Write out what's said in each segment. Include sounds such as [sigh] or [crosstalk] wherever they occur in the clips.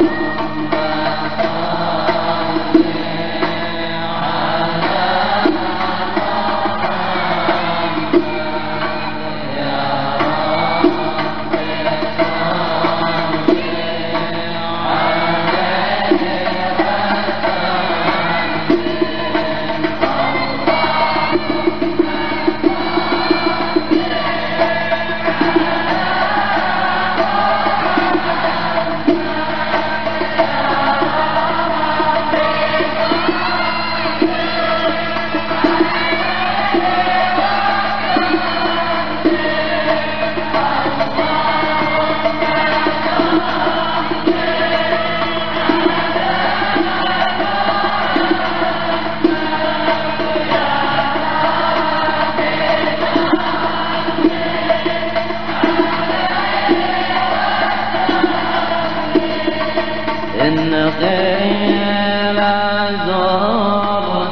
Thank [laughs] you.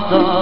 Santa.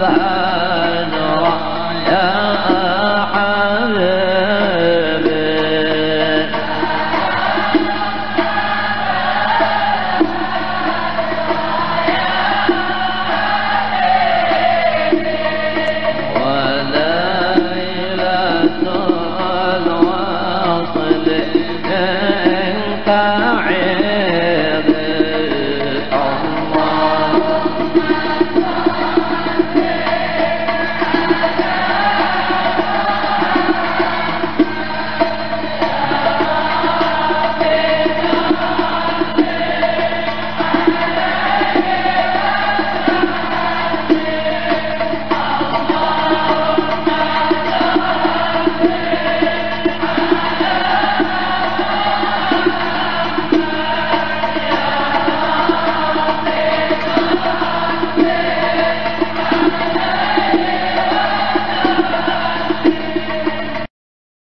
that.